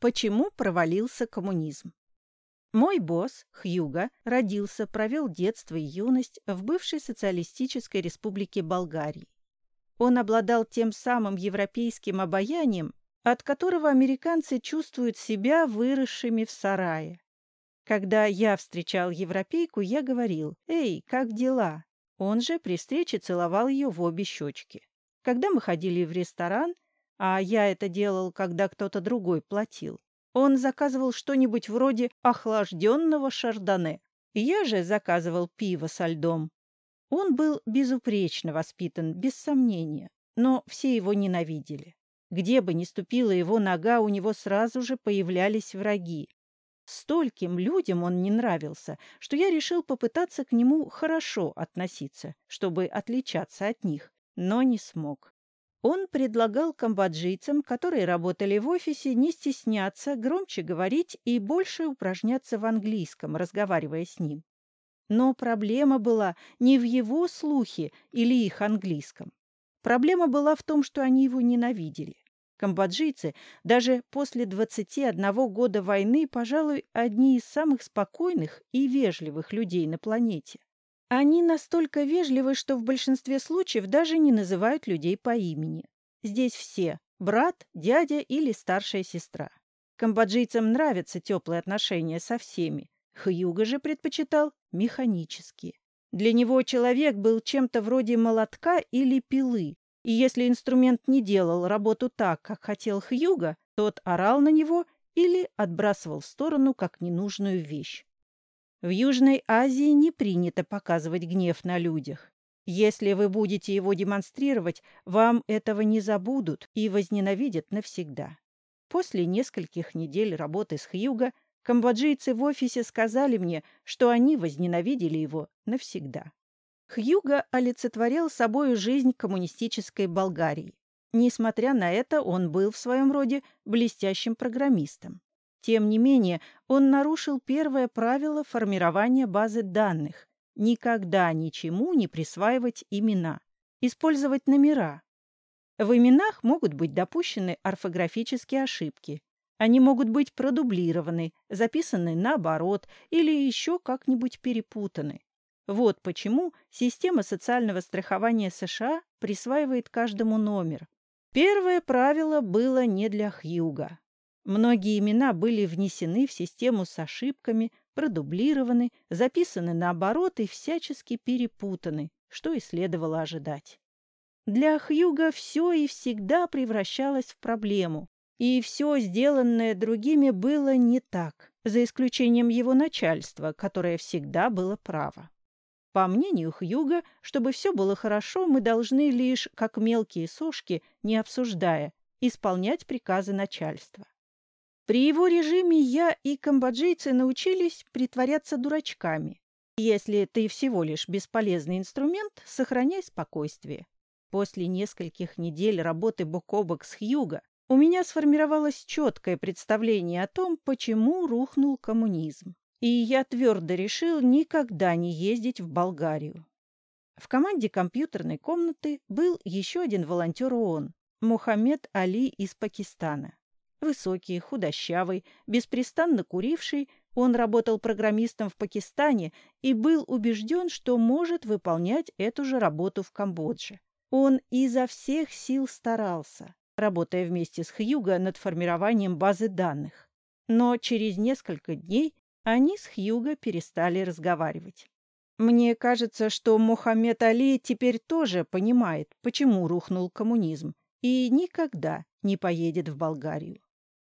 Почему провалился коммунизм? Мой босс, Хьюга, родился, провел детство и юность в бывшей социалистической республике Болгарии. Он обладал тем самым европейским обаянием, от которого американцы чувствуют себя выросшими в сарае. Когда я встречал европейку, я говорил «Эй, как дела?». Он же при встрече целовал ее в обе щечки. Когда мы ходили в ресторан, а я это делал, когда кто-то другой платил, он заказывал что-нибудь вроде охлажденного шардоне. Я же заказывал пиво со льдом. Он был безупречно воспитан, без сомнения, но все его ненавидели. Где бы ни ступила его нога, у него сразу же появлялись враги. Стольким людям он не нравился, что я решил попытаться к нему хорошо относиться, чтобы отличаться от них, но не смог. Он предлагал камбоджийцам, которые работали в офисе, не стесняться, громче говорить и больше упражняться в английском, разговаривая с ним. Но проблема была не в его слухе или их английском. Проблема была в том, что они его ненавидели. Камбоджийцы даже после 21 года войны, пожалуй, одни из самых спокойных и вежливых людей на планете. Они настолько вежливы, что в большинстве случаев даже не называют людей по имени. Здесь все – брат, дядя или старшая сестра. Камбоджийцам нравятся теплые отношения со всеми. Хьюга же предпочитал механические. Для него человек был чем-то вроде молотка или пилы, и если инструмент не делал работу так, как хотел Хьюга, тот орал на него или отбрасывал в сторону как ненужную вещь. В Южной Азии не принято показывать гнев на людях. Если вы будете его демонстрировать, вам этого не забудут и возненавидят навсегда. После нескольких недель работы с Хьюга камбоджийцы в офисе сказали мне, что они возненавидели его навсегда. Хьюго олицетворял собою жизнь коммунистической Болгарии. Несмотря на это, он был в своем роде блестящим программистом. Тем не менее, он нарушил первое правило формирования базы данных – никогда ничему не присваивать имена, использовать номера. В именах могут быть допущены орфографические ошибки. Они могут быть продублированы, записаны наоборот или еще как-нибудь перепутаны. Вот почему система социального страхования США присваивает каждому номер. Первое правило было не для Хьюга. Многие имена были внесены в систему с ошибками, продублированы, записаны наоборот и всячески перепутаны, что и следовало ожидать. Для Хьюга все и всегда превращалось в проблему, и все, сделанное другими, было не так, за исключением его начальства, которое всегда было право. По мнению Хьюга, чтобы все было хорошо, мы должны лишь, как мелкие сошки, не обсуждая, исполнять приказы начальства. При его режиме я и камбоджийцы научились притворяться дурачками. Если ты всего лишь бесполезный инструмент, сохраняй спокойствие. После нескольких недель работы бок о бок с Хьюго у меня сформировалось четкое представление о том, почему рухнул коммунизм и я твердо решил никогда не ездить в Болгарию. В команде компьютерной комнаты был еще один волонтер ООН – Мухаммед Али из Пакистана. Высокий, худощавый, беспрестанно куривший, он работал программистом в Пакистане и был убежден, что может выполнять эту же работу в Камбодже. Он изо всех сил старался, работая вместе с Хьюго над формированием базы данных. Но через несколько дней они с Хьюго перестали разговаривать. Мне кажется, что Мухаммед Али теперь тоже понимает, почему рухнул коммунизм, и никогда не поедет в Болгарию.